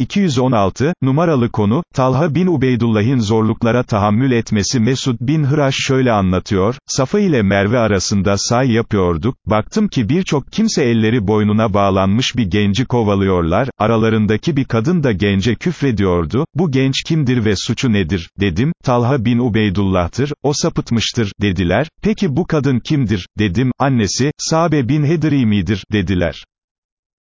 216, numaralı konu, Talha bin Ubeydullah'ın zorluklara tahammül etmesi Mesud bin Hıraş şöyle anlatıyor, Safa ile Merve arasında say yapıyorduk, baktım ki birçok kimse elleri boynuna bağlanmış bir genci kovalıyorlar, aralarındaki bir kadın da gence küfrediyordu, bu genç kimdir ve suçu nedir, dedim, Talha bin Ubeydullah'tır, o sapıtmıştır, dediler, peki bu kadın kimdir, dedim, annesi, Sabe bin Hedrimi'dir, dediler.